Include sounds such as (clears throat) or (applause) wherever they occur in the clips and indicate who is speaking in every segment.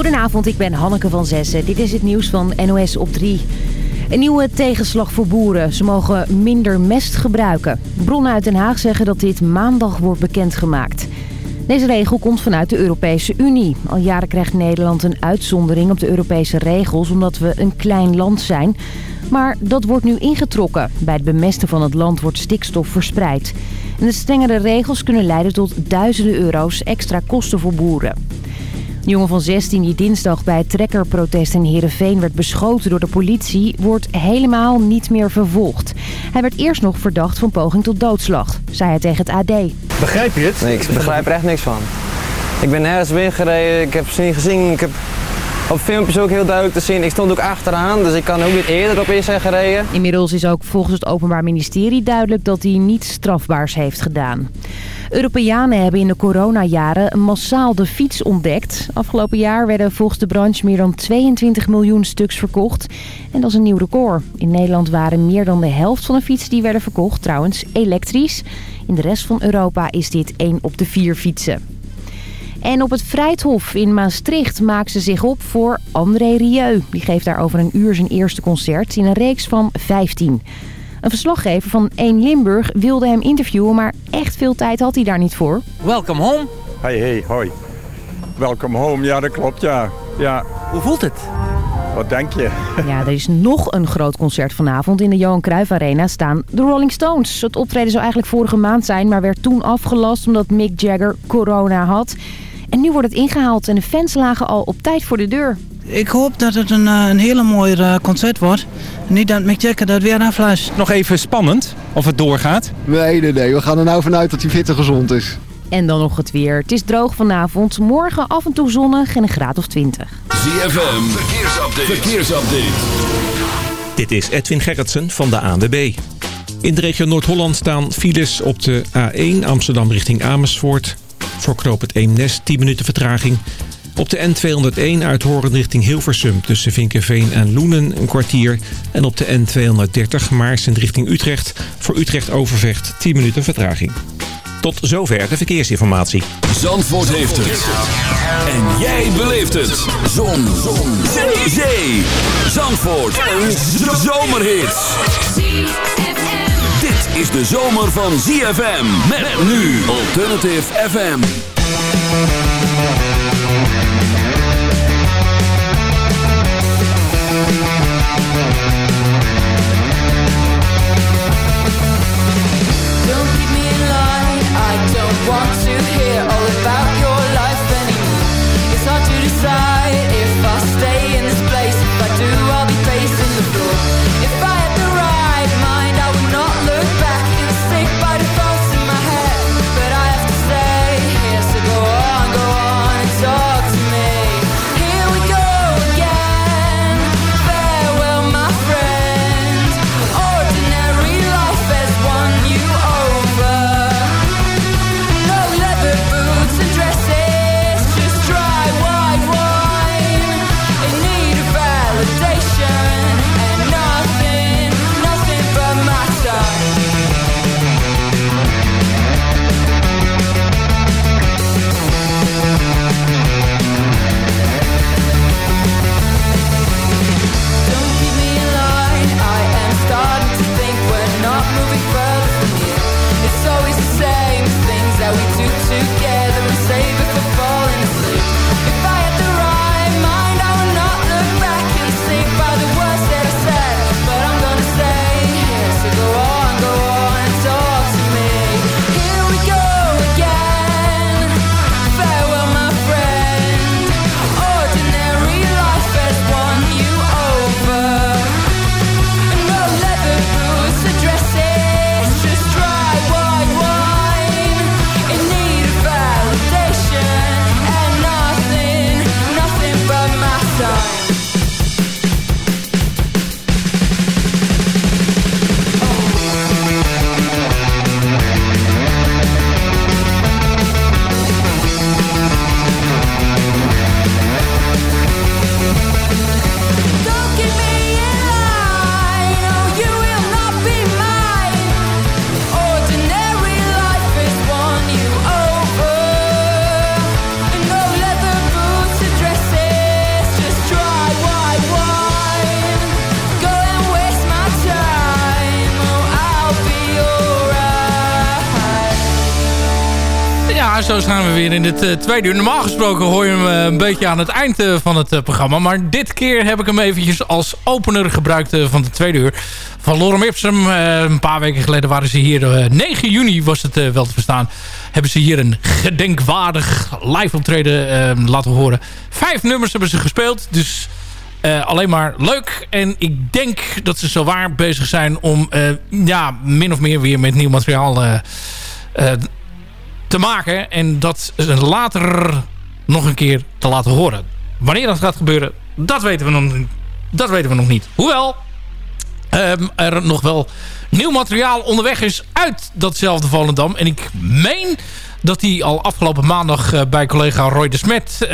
Speaker 1: Goedenavond, ik ben Hanneke van Zessen. Dit is het nieuws van NOS op 3. Een nieuwe tegenslag voor boeren. Ze mogen minder mest gebruiken. Bronnen uit Den Haag zeggen dat dit maandag wordt bekendgemaakt. Deze regel komt vanuit de Europese Unie. Al jaren krijgt Nederland een uitzondering op de Europese regels... omdat we een klein land zijn. Maar dat wordt nu ingetrokken. Bij het bemesten van het land wordt stikstof verspreid. En de strengere regels kunnen leiden tot duizenden euro's extra kosten voor boeren. De jongen van 16 die dinsdag bij het trekkerprotest in Heerenveen werd beschoten door de politie... wordt helemaal niet meer vervolgd. Hij werd eerst nog verdacht van poging tot doodslag, zei hij tegen het AD.
Speaker 2: Begrijp je het?
Speaker 3: Nee, ik begrijp er echt niks van. Ik ben nergens weer gereden, ik heb ze niet gezien. Ik heb op filmpjes ook heel duidelijk te zien. Ik stond ook achteraan, dus ik kan ook niet eerder op in zijn gereden.
Speaker 1: Inmiddels is ook volgens het Openbaar Ministerie duidelijk dat hij niets strafbaars heeft gedaan. Europeanen hebben in de coronajaren massaal de fiets ontdekt. Afgelopen jaar werden volgens de branche meer dan 22 miljoen stuks verkocht. En dat is een nieuw record. In Nederland waren meer dan de helft van de fietsen die werden verkocht trouwens elektrisch. In de rest van Europa is dit 1 op de 4 fietsen. En op het Vrijthof in Maastricht maakt ze zich op voor André Rieu. Die geeft daar over een uur zijn eerste concert in een reeks van 15. Een verslaggever van 1 Limburg wilde hem interviewen, maar echt veel tijd had hij daar niet voor.
Speaker 4: Welcome home.
Speaker 5: Hey, hey, hoi. Welcome home, ja dat klopt, ja. ja.
Speaker 4: Hoe voelt het?
Speaker 5: Wat denk je? (laughs)
Speaker 1: Ja, er is nog een groot concert vanavond. In de Johan Cruijff Arena staan de Rolling Stones. Het optreden zou eigenlijk vorige maand zijn, maar werd toen afgelast omdat Mick Jagger corona had. En nu wordt het ingehaald en de fans lagen al op tijd voor de deur.
Speaker 6: Ik hoop dat het een, een hele mooi concert wordt. Niet dat Mick Jagger dat weer afluistert.
Speaker 2: Nog even spannend of het doorgaat?
Speaker 7: Nee, nee, nee. We gaan er nou vanuit dat hij fit en gezond is.
Speaker 1: En dan nog het weer. Het is droog vanavond. Morgen af en toe zonnig en een graad of 20.
Speaker 8: ZFM, verkeersupdate. verkeersupdate.
Speaker 9: Dit is Edwin Gerritsen van de ANWB. In de regio Noord-Holland staan files op de A1 Amsterdam richting Amersfoort. Voor knoop het Eemnes 10 minuten vertraging. Op de N201 uit Horen richting Hilversum tussen Vinkenveen en Loenen een kwartier. En op de N230 Maarsen richting Utrecht voor Utrecht Overvecht 10 minuten vertraging. Tot zover de verkeersinformatie.
Speaker 8: Zandvoort heeft het. En jij beleeft het. Zon. Zon. Zee. Zandvoort. Een zomerhit. Is de zomer van ZFM. Met nu Alternative FM.
Speaker 10: Don't keep me in line. I don't want to
Speaker 4: weer in het uh, tweede uur. Normaal gesproken hoor je hem uh, een beetje aan het eind uh, van het programma. Maar dit keer heb ik hem eventjes als opener gebruikt van de tweede uur. Van Lorem Ipsum. een paar weken geleden waren ze hier. 9 juni was het wel te verstaan. Hebben ze hier een gedenkwaardig live optreden laten horen. Vijf nummers hebben ze gespeeld. Dus alleen maar leuk. En ik denk dat ze zo waar bezig zijn om ja, min of meer weer met nieuw materiaal te maken. En dat later nog een keer te laten horen. Wanneer dat gaat gebeuren, dat weten we nog, dat weten we nog niet. Hoewel um, er nog wel nieuw materiaal onderweg is uit datzelfde Volendam. En ik meen dat die al afgelopen maandag uh, bij collega Roy de Smet uh,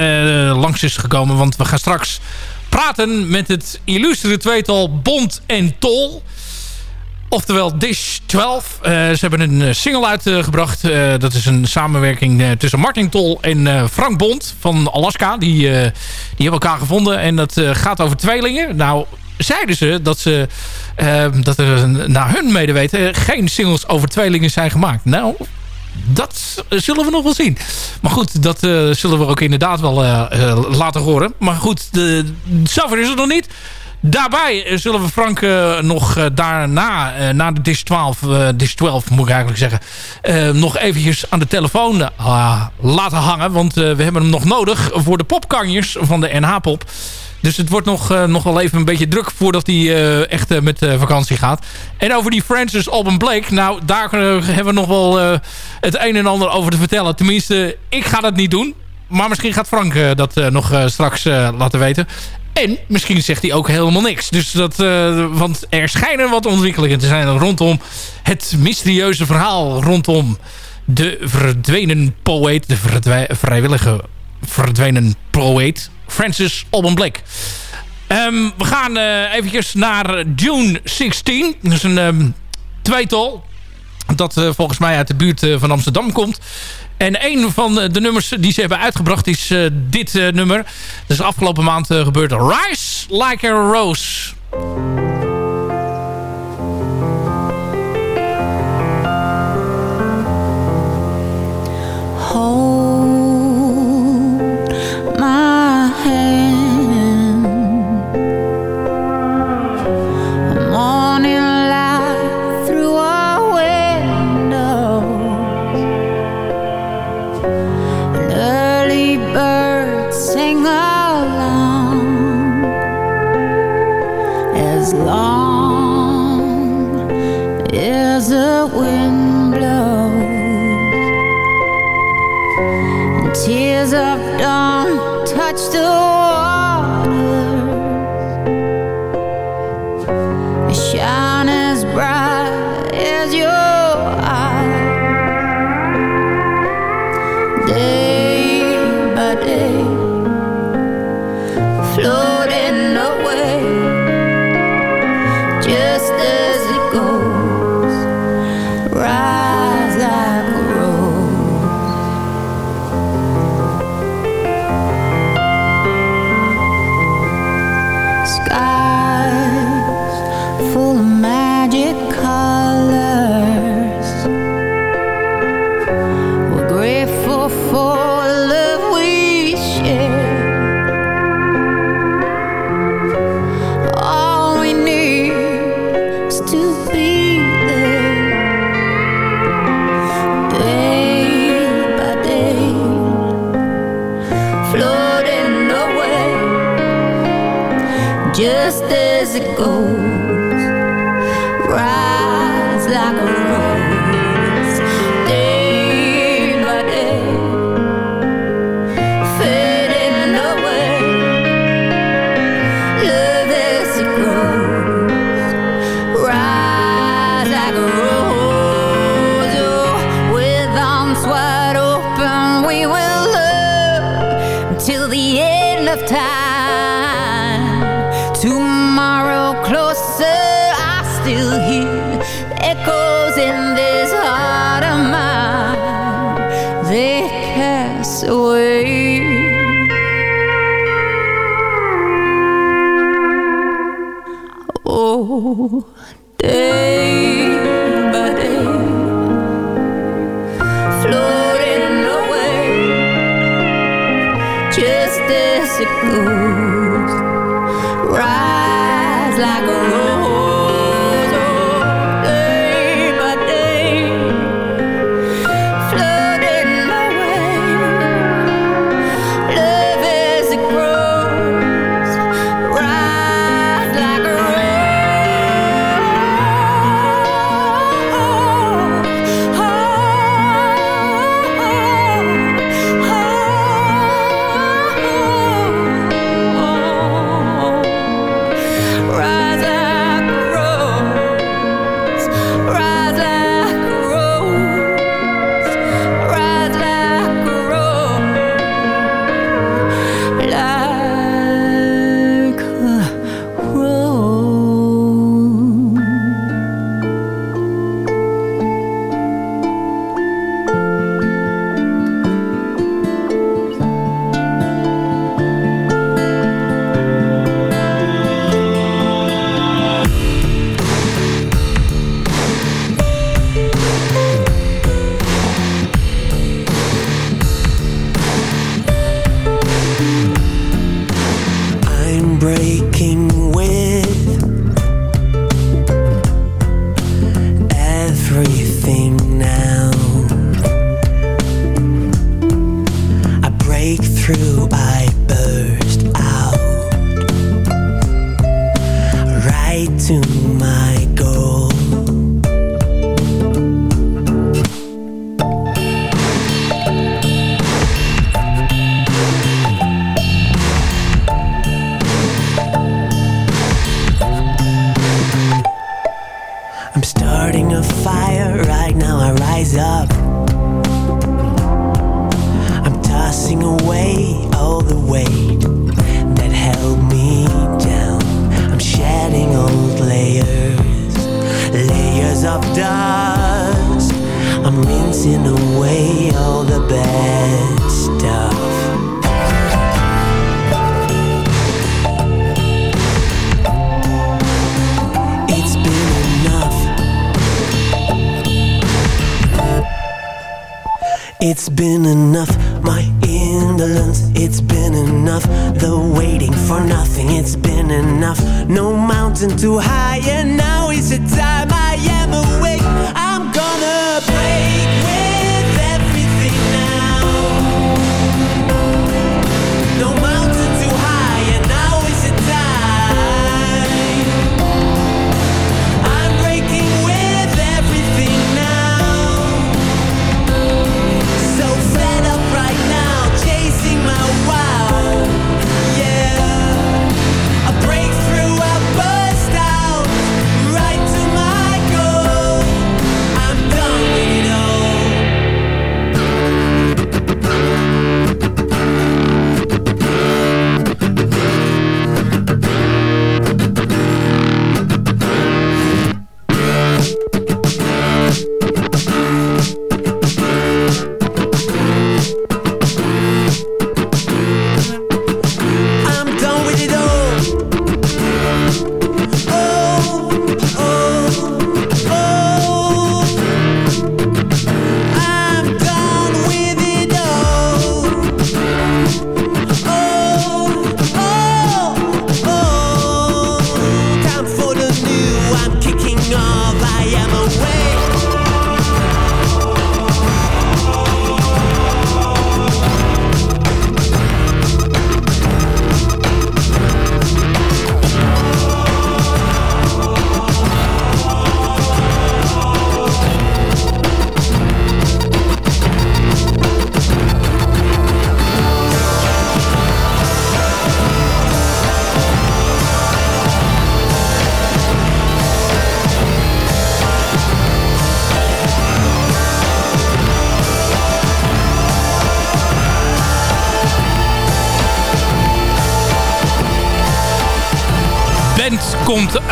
Speaker 4: langs is gekomen. Want we gaan straks praten met het illustere tweetal Bond en Tol. Oftewel Dish 12. Uh, ze hebben een eh, single uitgebracht. Uh, dat is een samenwerking tussen Martin Tol en Frank Bond van Alaska. Die, die hebben elkaar gevonden. En dat gaat over tweelingen. Nou, zeiden ze dat, ze, dat er naar hun medeweten geen singles over tweelingen zijn gemaakt. Nou, dat zullen we nog wel zien. Maar goed, dat zullen we ook inderdaad wel laten horen. Maar goed, de, zover is het nog niet. Daarbij eh, zullen we Frank uh, nog uh, daarna, na de Dish 12, Dish 12 moet ik eigenlijk zeggen, nog eventjes aan de telefoon laten hangen. Want we hebben hem nog nodig voor de popkanjers van de NH-pop. Dus het wordt nog, nog wel even een beetje druk voordat hij echt met vakantie gaat. En over die Francis Alban Blake, nou daar hebben we nog wel het een en ander over te vertellen. Tenminste, ik ga dat niet doen. Maar misschien gaat Frank dat nog straks laten weten. En misschien zegt hij ook helemaal niks. Dus dat, uh, want er schijnen wat ontwikkelingen te zijn rondom het mysterieuze verhaal rondom de verdwenen poëet, de vrijwillige verdwenen poëet, Francis Alban Blake. Um, we gaan uh, eventjes naar June 16. Dat is een um, tweetal dat uh, volgens mij uit de buurt van Amsterdam komt. En een van de nummers die ze hebben uitgebracht is uh, dit uh, nummer. Dat is afgelopen maand uh, gebeurd. Rise Like a Rose.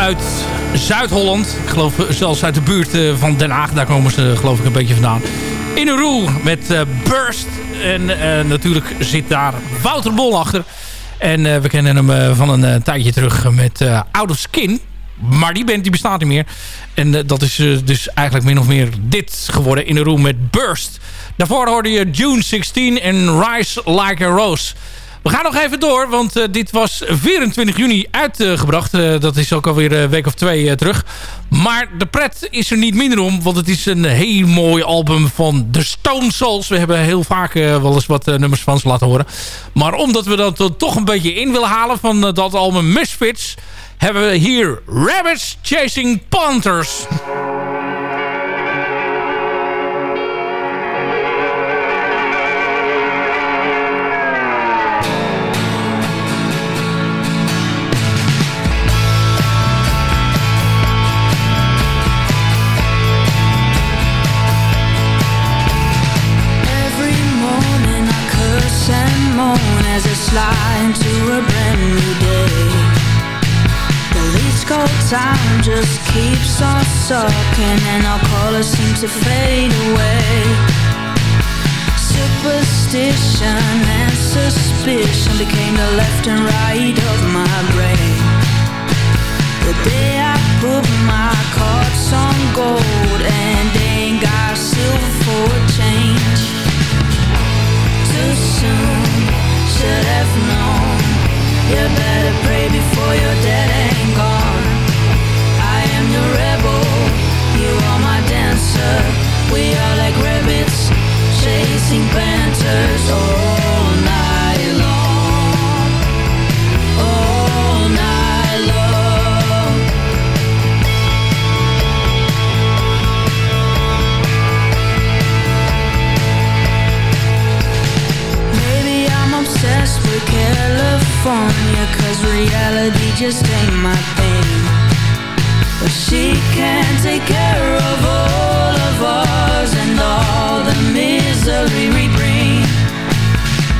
Speaker 4: uit Zuid-Holland. Ik geloof eh, zelfs uit de buurt eh, van Den Haag. Daar komen ze eh, geloof ik een beetje vandaan. In een roel met uh, Burst. En natuurlijk zit daar Wouter Bol achter. En we kennen hem van een tijdje terug met Out of Skin. Maar die band die bestaat niet meer. En dat is dus eigenlijk min of meer dit geworden. In een roel met Burst. Daarvoor hoorde je June 16 en Rise Like a Rose. We gaan nog even door, want eh, dit was 24 juni uitgebracht. Eh, dat is ook alweer een week of twee eh, terug. Maar de pret is er niet minder om, want het is een heel mooi album van The Stone Souls. We hebben heel vaak wel eens wat nummers van ze laten horen. Maar omdat we dat toch een beetje in willen halen van dat album Misfits... hebben we hier Rabbits Chasing Panthers.
Speaker 11: Time just keeps on sucking and our colors seem to fade away. Superstition and suspicion became the left and right of my brain. The day I put my cards on gold and ain't got silver for change. Too soon, should have known. You better pray before you're dead she can take care of all of us And all the misery we bring.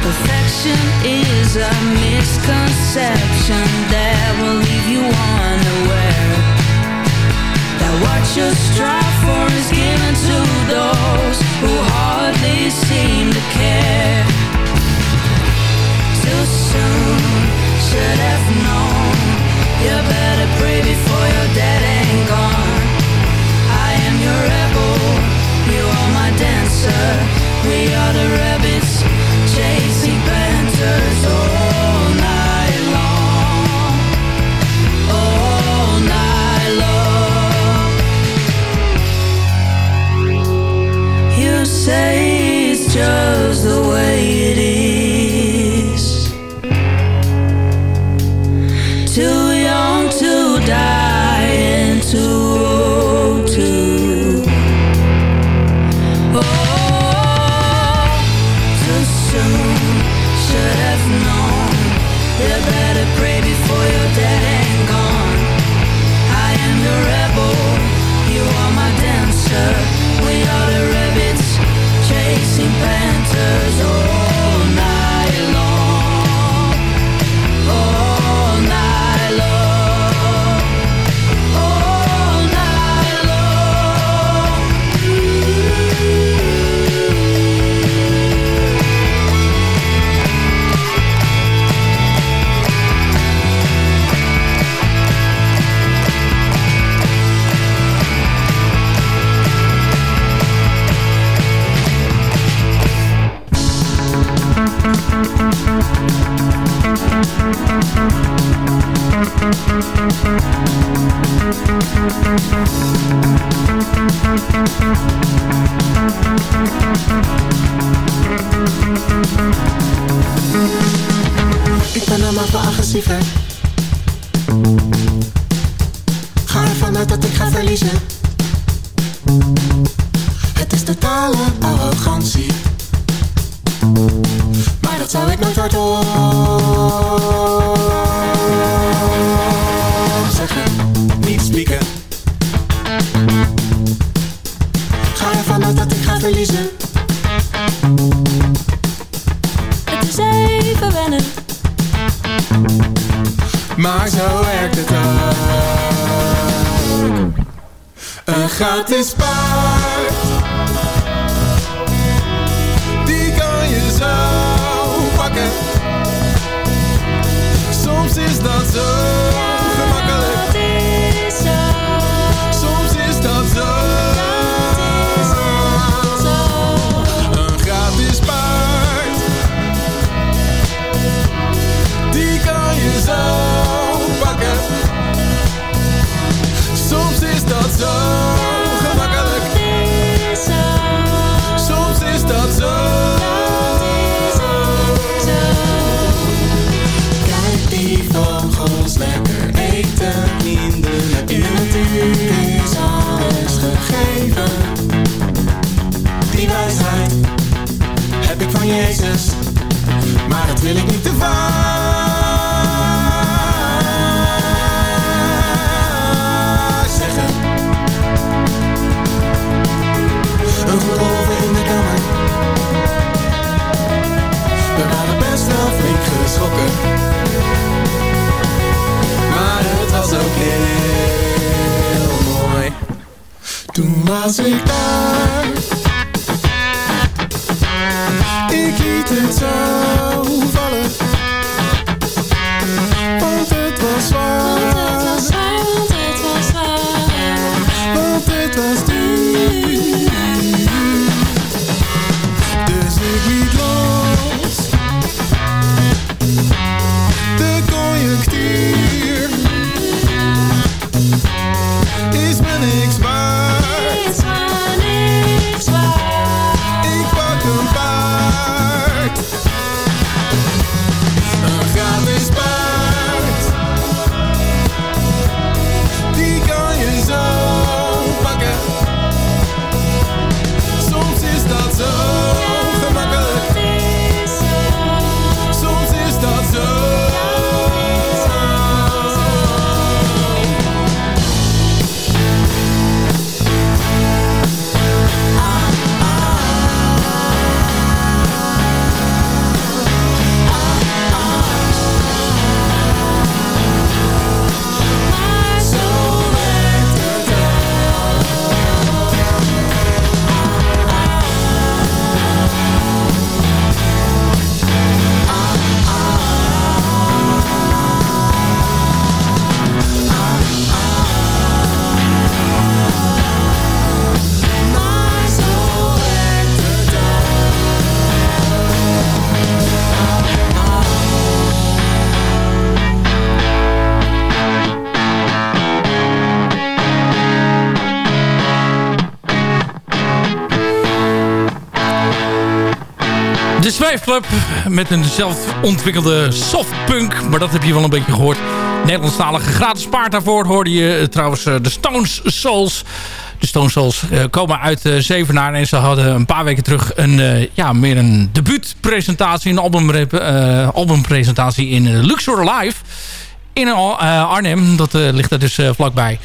Speaker 11: Perfection is a misconception That will leave you unaware. That what you strive for is given to those Who hardly seem to care. Too soon Should have known. You better pray before you're dead say it's just the way it is
Speaker 12: Jezus, maar dat wil ik niet te vaak zeggen. Een geloven in de kamer, we waren best wel flink geschrokken, maar het was ook heel mooi.
Speaker 13: Toen was ik daar ik liet het zo vallen Want het was waar
Speaker 4: Zweefclub met een zelfontwikkelde softpunk. Maar dat heb je wel een beetje gehoord. Nederlandstalige gratis paard daarvoor hoorde je eh, trouwens eh, de Stones Souls. De Stone Souls eh, komen uit Zevenaar. En ze hadden een paar weken terug een, ja, meer een debuutpresentatie. Een album, uh, albumpresentatie in Luxor Live. In Arnhem. Dat ligt er dus vlakbij.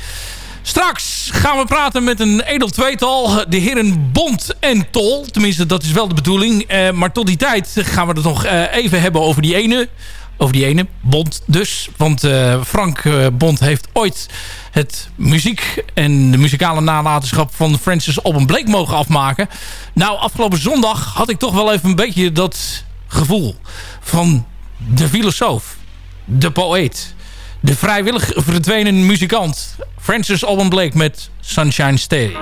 Speaker 4: Straks gaan we praten met een edel tweetal. De heren Bond en Tol. Tenminste, dat is wel de bedoeling. Uh, maar tot die tijd gaan we het nog uh, even hebben over die ene. Over die ene, Bond dus. Want uh, Frank Bond heeft ooit het muziek en de muzikale nalatenschap van Francis Alban Blake mogen afmaken. Nou, afgelopen zondag had ik toch wel even een beetje dat gevoel van de filosoof, de poëet, de vrijwillig verdwenen muzikant Francis Alban Blake met Sunshine Stay.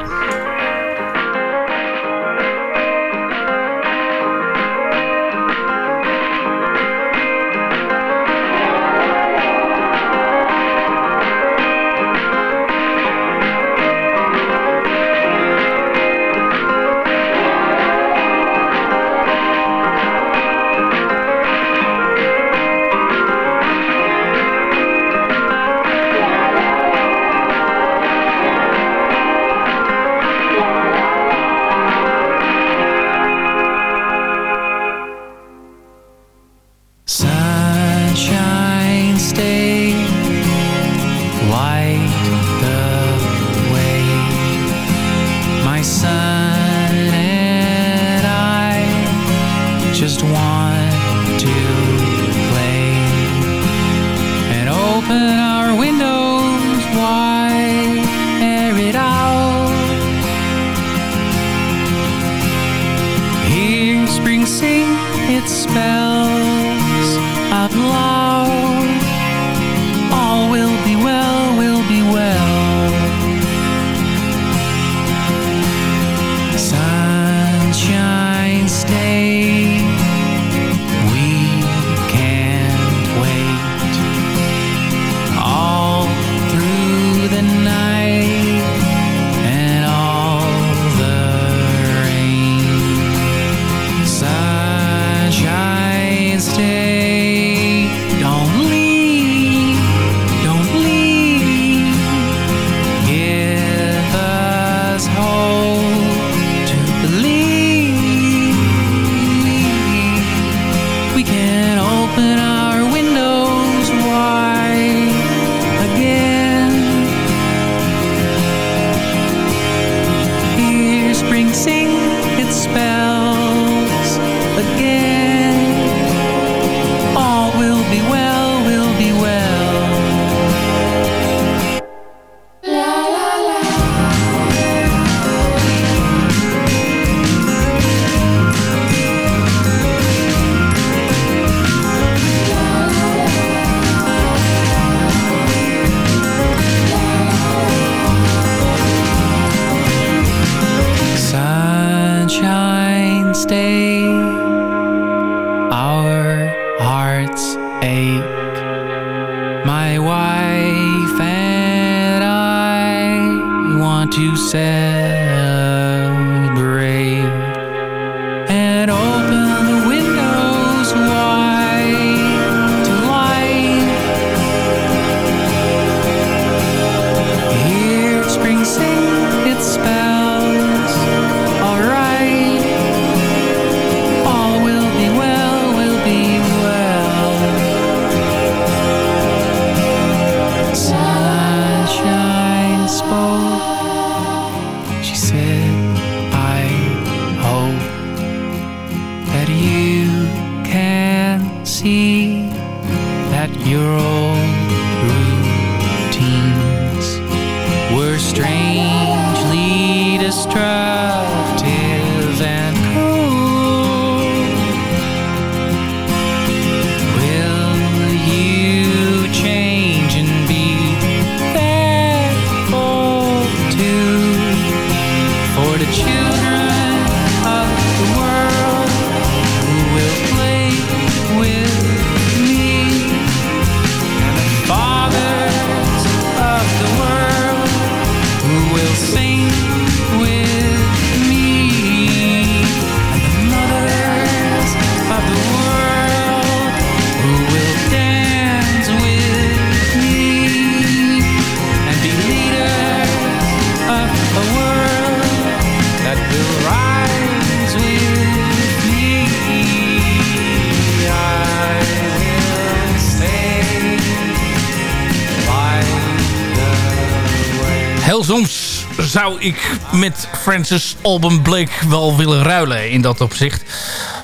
Speaker 4: Soms zou ik met Francis Alban Blake wel willen ruilen in dat opzicht.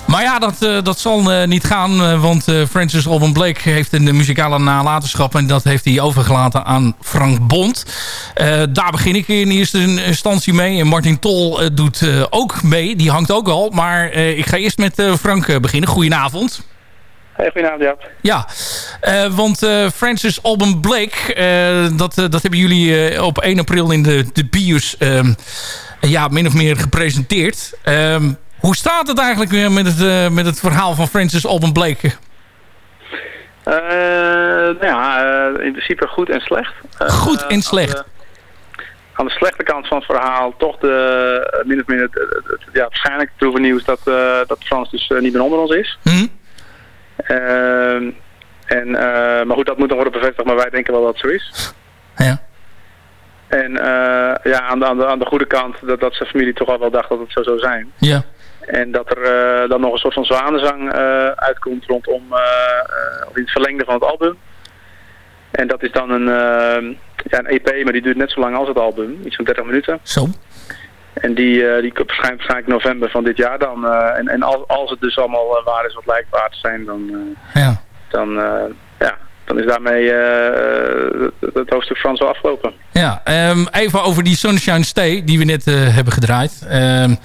Speaker 4: Maar ja, dat, eh, dat zal eh, niet gaan. eh, want Francis Alban Blake heeft een muzikale nalatenschap. En dat heeft hij overgelaten aan Frank Bond. Daar begin ik in eerste instantie mee. En Martin Tol doet ook mee. Die hangt ook al. Maar ik ga eerst met Frank beginnen. Goedenavond.
Speaker 14: Hey, goedenavond Jaap.
Speaker 4: Ja, eh, want eh, Francis Alban Blake, eh, dat, dat hebben jullie op 1 april in de, de BIOS ehm, ja, min of meer gepresenteerd. Ehm, hoe staat het eigenlijk weer met het, met het verhaal van Francis Alban Blake?
Speaker 14: Nou ja, in principe goed en slecht.
Speaker 4: Goed en slecht.
Speaker 14: Aan de, aan de slechte kant van het verhaal toch de, min of meer het, het- het- ja, waarschijnlijk het droeve nieuws dat, dat Frans dus niet meer onder ons is. Ehm, en, eh, maar goed, dat moet nog worden bevestigd, maar wij denken wel dat het zo is. (laughs)
Speaker 4: Ja.
Speaker 14: En eh, ja, aan de, aan, de, aan de goede kant dat, dat zijn familie toch al wel dacht dat het zo zou zijn.
Speaker 4: Ja.
Speaker 14: En dat er eh, dan nog een soort van zwanenzang uitkomt rondom of in het verlengde van het album. En dat is dan een, ja, een EP, maar die duurt net zo lang als het album. Iets van 30 minuten.
Speaker 4: Zo.
Speaker 14: En die, eh, die komt waarschijnlijk, november van dit jaar dan. eh, en en als, als het dus allemaal eh, waar is wat lijkt waar te zijn, dan,
Speaker 4: Ja.
Speaker 14: dan, ja, dan is daarmee het, hoofdstuk Frans wel afgelopen.
Speaker 4: Ja, ehm, even over die Sunshine Stay die we net hebben gedraaid. Ehm,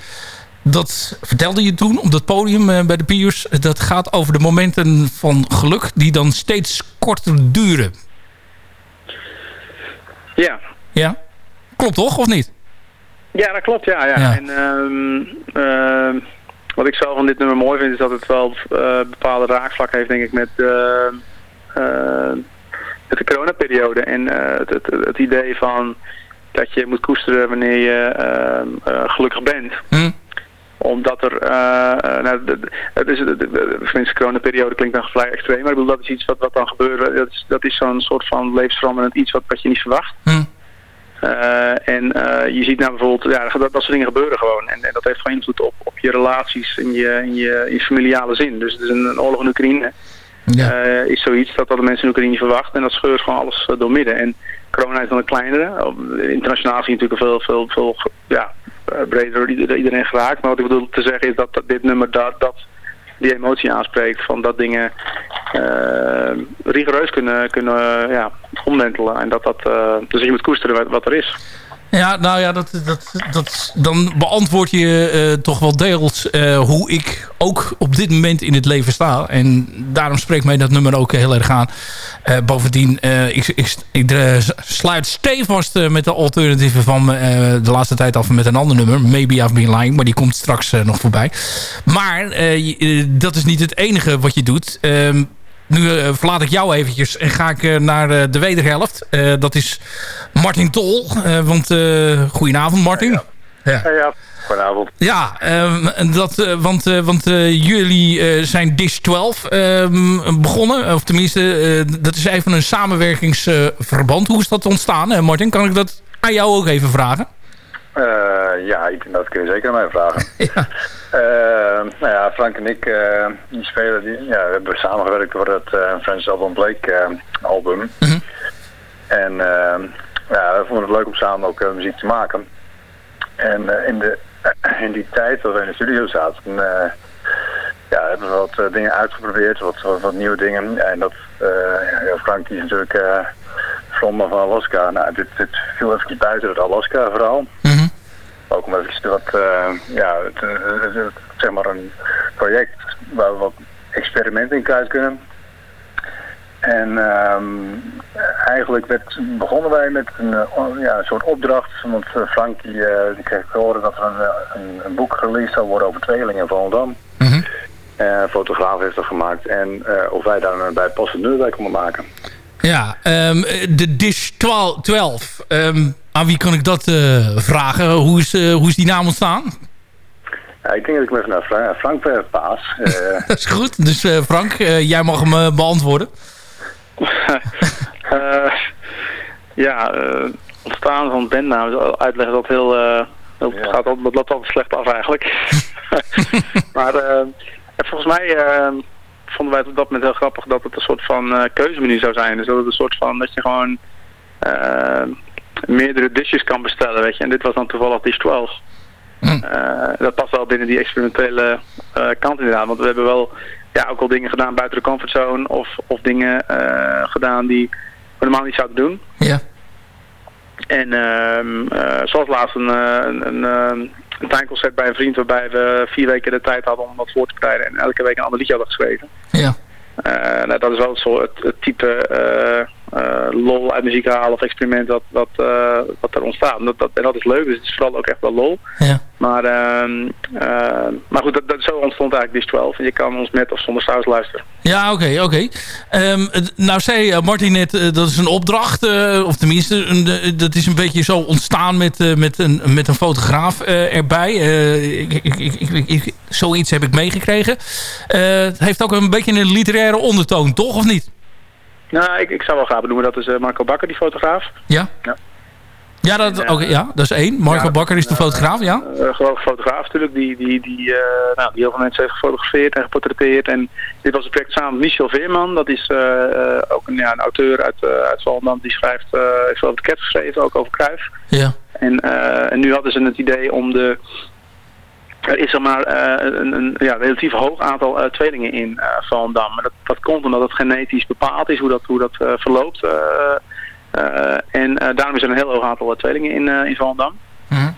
Speaker 4: dat vertelde je toen op dat podium bij de Piers. Dat gaat over de momenten van geluk die dan steeds korter duren.
Speaker 14: Ja,
Speaker 4: Ja? Klopt toch, of niet?
Speaker 14: Ja, dat klopt, ja. ja.
Speaker 4: Ja.
Speaker 14: En ehm, ehm, wat ik zelf van dit nummer mooi vind, is dat het wel eh, bepaalde raakvlak heeft, denk ik, met, eh, met de coronaperiode. En eh, het, het, het idee van dat je moet koesteren wanneer je eh, gelukkig bent.
Speaker 4: Hm?
Speaker 14: Omdat er, nou, het is, de, coronaperiode klinkt dan vrij extreem, maar ik bedoel, dat is iets wat, wat dan gebeurt. Dat is, dat is zo'n soort van levensveranderend iets wat, wat je niet verwacht.
Speaker 4: Hm.
Speaker 14: Eh, en eh, je ziet nou bijvoorbeeld, ja, dat, dat soort dingen gebeuren gewoon. En, en dat heeft gewoon invloed op, op je relaties in je, in, je, in je familiale zin. Dus is een, een oorlog in Oekraïne. eh, is zoiets dat, dat de mensen in Oekraïne niet verwachten. En dat scheurt gewoon alles door midden. En corona is dan een kleinere. Internationaal zie je natuurlijk veel, veel, veel ja, breder iedereen geraakt. Maar wat ik bedoel te zeggen is dat, dat dit nummer dat, dat die emotie aanspreekt. Van dat dingen eh, rigoureus kunnen, kunnen ja, omwentelen. En dat dat, eh, dus je moet koesteren wat er is.
Speaker 4: Ja, nou ja, dat, dat, dat, dan beantwoord je eh, toch wel deels eh, hoe ik ook op dit moment in het leven sta. En daarom spreekt mij dat nummer ook heel erg aan. Eh, bovendien, ik, ik, ik sluit stevast met de alternatieven van de laatste tijd af met een ander nummer. Maybe I've Been Lying, maar die komt straks nog voorbij. Maar dat is niet het enige wat je doet. Ehm, nu eh, verlaat ik jou eventjes en ga ik eh, naar eh, de wederhelft. Eh, dat is Martin Tol. Eh, want eh goedenavond Martin. Ja,
Speaker 14: ja. Goedenavond.
Speaker 4: ja ehm, en dat, eh, want, eh, want jullie eh, zijn Dish 12 ehm, begonnen. Of tenminste, eh, dat is even een samenwerkingsverband. Hoe is dat ontstaan, hè, Martin? Kan ik dat aan jou ook even vragen?
Speaker 15: Eh, ja, ik, dat kun je zeker aan mij vragen. (laughs)
Speaker 4: ja.
Speaker 15: Nou ja, Frank en ik, eh, die spelen, die, ja, we hebben samengewerkt voor het uh, Friends Album Blake eh, album. En eh, ja, we vonden het leuk om samen ook eh, muziek te maken. En eh, in, de, (clears throat) in die tijd dat we in de studio zaten, eh, ja, hebben we wat eh, dingen uitgeprobeerd, wat, wat, wat nieuwe dingen. En dat, eh, ja, Frank die is natuurlijk eh frontman van Alaska. Nou, dit, dit viel even buiten het Alaska verhaal. Ook om even wat, eh, ja, het, het- het- het- zeg maar een project waar we wat experimenten in kwijt kunnen. En ehm, eigenlijk werd, begonnen wij met een, eh, ja, een soort opdracht. Want eh, Frank die, eh, die kreeg te horen dat er een, een, een boek released zou worden over tweelingen van Volendam. Eh, fotograaf heeft dat gemaakt. En of wij daar een bijpassend nummer bij konden maken.
Speaker 4: Ja, ehm, de Dish 12. 12 ehm, aan wie kan ik dat vragen? Hoe is, hoe is die naam ontstaan?
Speaker 15: Ja, ik denk dat ik me even naar Frank, Frank eh, paas. (laughs) Eh,
Speaker 4: Dat is goed. Dus eh, Frank, jij mag hem beantwoorden. (laughs)
Speaker 14: Ja, ontstaan van bandnaam is uitleggen dat heel, heel gaat al, dat loopt altijd slecht af eigenlijk. (laughs) maar en volgens mij vonden wij het op dat moment heel grappig dat het een soort van eh, keuzemenu zou zijn. Dus dat het een soort van dat je gewoon meerdere dishes kan bestellen, weet je. En dit was dan toevallig dish 12. Eh, dat past wel binnen die experimentele eh, kant inderdaad. Want we hebben wel ja, ook al dingen gedaan buiten de comfortzone. Of, of dingen eh, gedaan die we normaal niet zouden doen.
Speaker 4: Ja.
Speaker 14: En ehm, eh, zoals laatst een, een, een, een tuinconcert bij een vriend waarbij we vier weken de tijd hadden om wat voor te bereiden. En elke week een ander liedje hadden geschreven.
Speaker 4: Ja.
Speaker 14: Nou, dat is wel het, soort, het, het type lol uit muziek halen of experiment wat, wat, eh, wat er ontstaat. En dat, dat, en dat is leuk, dus het is vooral ook echt wel lol.
Speaker 4: Ja.
Speaker 14: Maar, ehm, eh, maar goed, dat, dat, zo ontstond eigenlijk Dish 12. En je kan ons met of zonder saus luisteren.
Speaker 4: Ja, oké, oké. Ehm, nou zei eh, Martin net, eh, dat is een opdracht, of tenminste, een, dat is een beetje zo ontstaan met, met, een, met een fotograaf erbij. Ik, ik, ik, zoiets heb ik meegekregen. Het heeft ook een beetje een literaire ondertoon, toch, of niet?
Speaker 14: Nou, ik, ik zou wel graag benoemen, dat is Marco Bakker, die fotograaf.
Speaker 4: Ja?
Speaker 14: Ja.
Speaker 4: Ja, dat, oké, ja, dat is één. Marco
Speaker 14: Ja,
Speaker 4: Bakker is de fotograaf, ja?
Speaker 14: Een geweldige fotograaf natuurlijk, die, die, die, eh, nou, die heel veel mensen heeft gefotografeerd en geportretteerd. En dit was een project samen met Michel Veerman, dat is eh, eh, ook een, ja, een auteur uit, uit. Die schrijft, heeft over de ket geschreven, ook over Kruif.
Speaker 4: Ja.
Speaker 14: En, en nu hadden ze het idee om de... Er is er maar een, een ja, relatief hoog aantal tweelingen in Zalmdam. Maar dat, dat komt omdat het genetisch bepaald is hoe dat, hoe dat verloopt. Uh, en daarom is er een heel hoog aantal tweelingen in, in.
Speaker 4: Mm
Speaker 14: -hmm.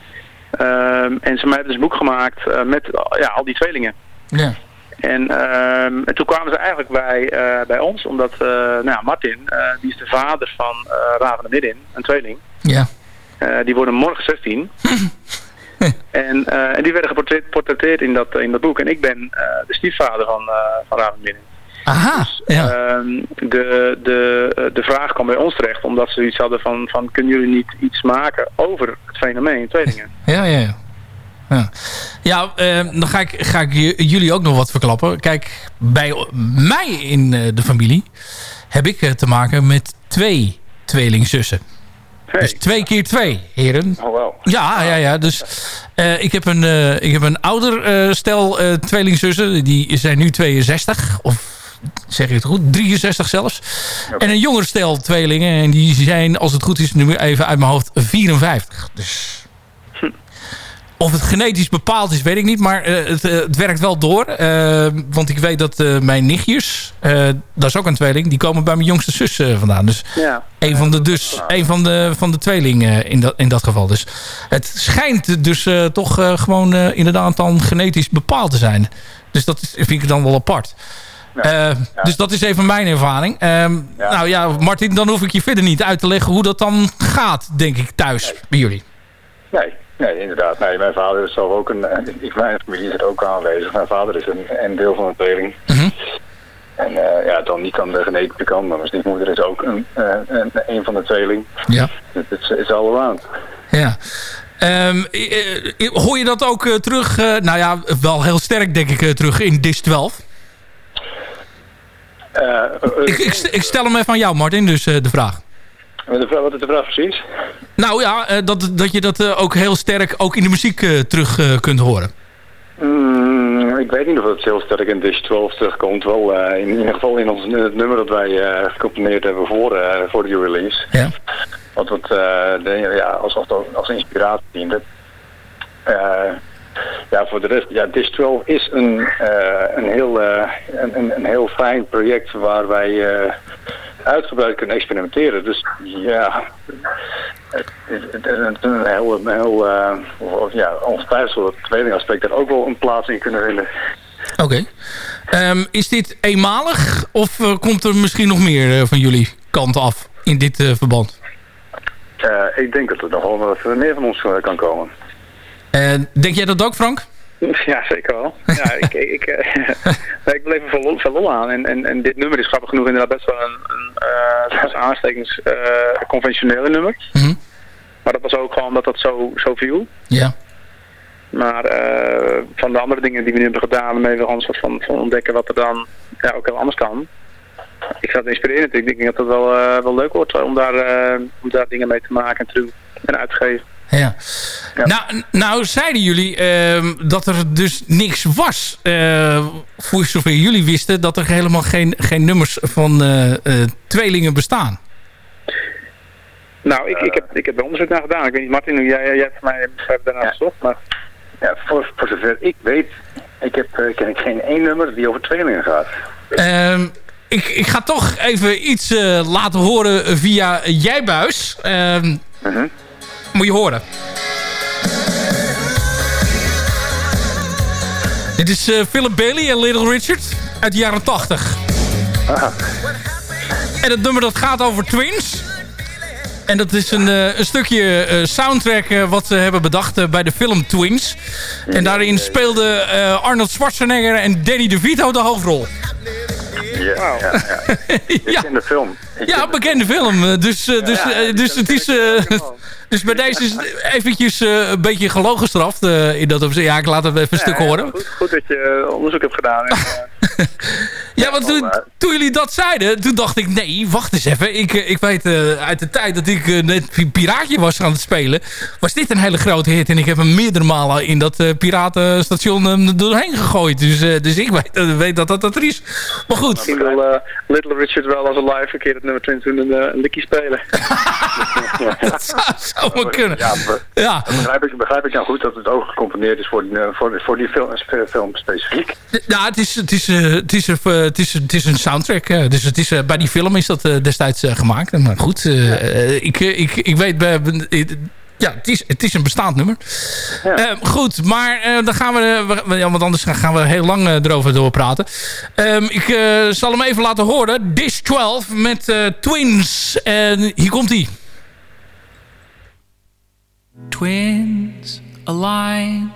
Speaker 14: en ze hebben dus een boek gemaakt met ja, al die tweelingen.
Speaker 4: Ja.
Speaker 14: En, um, en toen kwamen ze eigenlijk bij, bij ons, omdat nou ja, Martin, die is de vader van Raven de Midden, een tweeling.
Speaker 4: Ja.
Speaker 14: die worden morgen 16. (laughs) En, en die werden geportretteerd in dat, in dat boek. En ik ben de stiefvader van, van Raven Midden.
Speaker 4: Aha,
Speaker 14: dus,
Speaker 4: ja.
Speaker 14: Uh, de, de, de vraag kwam bij ons terecht, omdat ze iets hadden van, van kunnen jullie niet iets maken over het fenomeen tweelingen?
Speaker 4: Ja, ja, ja. Ja, ja uh, dan ga ik, ga ik jullie ook nog wat verklappen. Kijk, bij mij in de familie heb ik te maken met twee tweelingzussen.
Speaker 14: Hey.
Speaker 4: Dus twee keer twee, heren.
Speaker 14: Oh, wow.
Speaker 4: Ja, ja, ja. Dus uh, ik, heb een, uh, ik heb een ouder stel tweelingzussen. Die zijn nu 62. Of zeg je het goed? 63 zelfs. En een jonger stel tweelingen. En die zijn, als het goed is, nu even uit mijn hoofd 54. Dus... Of het genetisch bepaald is, weet ik niet. Maar uh, het, uh, het, werkt wel door. Uh, want ik weet dat mijn nichtjes... dat is ook een tweeling. Die komen bij mijn jongste zus vandaan. Dus
Speaker 14: ja.
Speaker 4: een van de, dus, een van de, van de tweelingen in, dat, in dat geval. Dus het schijnt dus toch gewoon inderdaad dan genetisch bepaald te zijn. Dus dat is, vind ik dan wel apart. Ja. Ja. Dus dat is even mijn ervaring. ja. Nou ja, Martin, dan hoef ik je verder niet uit te leggen hoe dat dan gaat, denk ik, thuis
Speaker 15: nee.
Speaker 4: bij jullie.
Speaker 15: Nee, Nee, inderdaad. Nee, mijn vader is zelf ook een... Ik, mijn familie is er ook aanwezig. Mijn vader is een, een deel van een tweeling.
Speaker 4: Mm -hmm.
Speaker 15: En eh, ja, dan niet aan de genetische kant, maar mijn stiefmoeder is ook een, eh, een, een van de tweeling.
Speaker 4: Ja.
Speaker 15: Het is, is all around.
Speaker 4: Ja. Ehm, eh, eh, hoor je dat ook eh, terug? eh, nou ja, wel heel sterk denk ik eh, terug in Dish 12.
Speaker 15: Eh,
Speaker 4: Ik, ik, ik stel hem even aan jou, Martin, dus eh, de vraag.
Speaker 15: de vraag- wat is de vraag precies?
Speaker 4: Nou ja, eh, dat, dat je dat ook heel sterk ook in de muziek terug kunt horen.
Speaker 15: Mm, ik weet niet of het heel sterk in Dish 12 terugkomt. Wel in ieder geval in ons het nummer dat wij eh gecomponeerd hebben voor, eh, voor de release.
Speaker 4: Ja.
Speaker 15: Wat het de, ja, als, als, als inspiratie diende. Ja, voor de rest, ja, Dish 12 is een, eh, een, heel, eh, een, een, heel fijn project waar wij eh, uitgebreid kunnen experimenteren. Dus ja, een heel, een heel ja, ongetwijfeld het tweede aspect er ook wel een plaats in kunnen vinden.
Speaker 4: Oké. Ehm, is dit eenmalig of komt er misschien nog meer van jullie kant af in dit verband?
Speaker 15: Ik denk dat er nog wel wat meer van ons kan komen.
Speaker 4: Eh, denk jij dat ook, Frank? (laughs)
Speaker 14: Ja, zeker wel. Ja, ik, (laughs) ik, ik, eh, (laughs) ik bleef er veel lol, aan. En, en, en dit nummer is grappig genoeg inderdaad best wel een, een aanstekens eh, conventionele nummer.
Speaker 4: Mhm.
Speaker 14: Maar dat was ook gewoon omdat dat zo, zo viel.
Speaker 4: Ja.
Speaker 14: Maar van de andere dingen die we nu hebben gedaan, waarmee we gewoon soort van, van ontdekken wat er dan ja, ook heel anders kan. Ik ga het inspireren. Ik denk dat het wel, wel leuk wordt om daar, om daar dingen mee te maken en te doen en uit te geven.
Speaker 4: Ja. Nou, nou zeiden jullie ehm, dat er dus niks was. eh, voor zover jullie wisten dat er helemaal geen, geen nummers van eh, eh, tweelingen bestaan.
Speaker 14: Nou, ik, ik, heb, ik heb er onderzoek naar gedaan. Ik weet niet, Martin, hoe jij, jij hebt voor mij daarna gezocht, maar...
Speaker 15: Ja, voor, voor zover ik weet, ik heb ken ik geen één nummer die over tweelingen gaat.
Speaker 4: Ehm, ik, ik ga toch even iets laten horen via Jijbuis. Ehm Moet je horen. Dit is eh, Philip Bailey en Little Richard uit de jaren 80. En het nummer dat gaat over twins. En dat is een, eh, een stukje eh, soundtrack wat ze hebben bedacht bij de film Twins. En daarin speelden Arnold Schwarzenegger en Danny DeVito de hoofdrol.
Speaker 15: Ja, ja, ja. Ik ken de film.
Speaker 4: Ja, bekende film. Dus, dus, dus het is... dus bij deze is eventjes eh, een beetje gelogenstraft. eh in dat opzicht. Ja, ik laat het even een stuk
Speaker 14: Ja,
Speaker 4: horen.
Speaker 14: Goed, goed dat je eh, onderzoek hebt gedaan. En, (laughs)
Speaker 4: Ja, want toen, toen jullie dat zeiden, toen dacht ik... Nee, wacht eens even. Ik, ik weet uit de tijd dat ik net pi- Piraatje was aan het spelen... was dit een hele grote hit. En ik heb hem meerdere malen in dat piratenstation doorheen gegooid. Dus, dus ik weet, weet dat dat dat er is. Maar goed.
Speaker 14: Misschien wil Little Richard wel als een live een keer het nummer 20 doen en eh, een likkie spelen. (laughs) (laughs)
Speaker 4: dat zou, zou maar kunnen.
Speaker 15: Ja, be-
Speaker 4: Ja.
Speaker 15: begrijp ik, begrijp ik nou goed dat het ook gecomponeerd is voor, die, eh, voor, voor die film, film specifiek.
Speaker 4: Ja, het is, het is, eh, het is, eh, het is, het is een soundtrack. dus het is, bij die film is dat destijds gemaakt. Maar goed, eh, ik, ik, ik weet... bij- ja, het is, het is een bestaand nummer. Eh, goed, maar dan gaan we, we- ja, want anders gaan- we heel lang erover doorpraten. Ehm, ik zal hem even laten horen. Dish 12 met Twins. En hier komt hij.
Speaker 16: Twins align.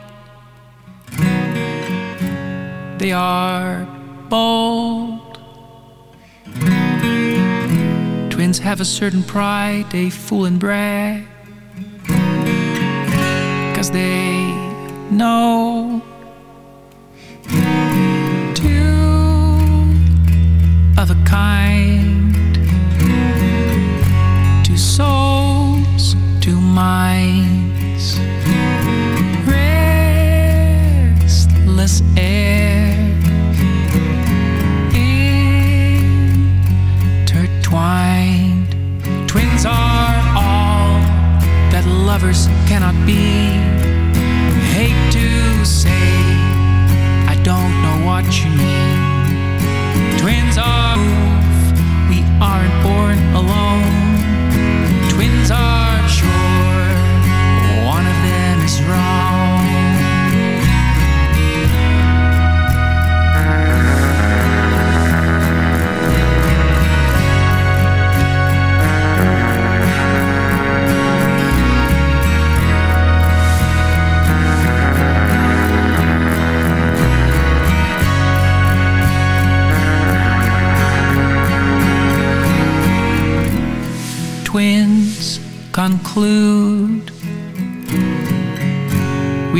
Speaker 16: They are bold. Twins have a certain pride, they fool and brag. Cause they know two of a kind, two souls, two minds, restless air, intertwined. Twins are all that lovers cannot be. Hate to say, I don't know what you mean. Twins are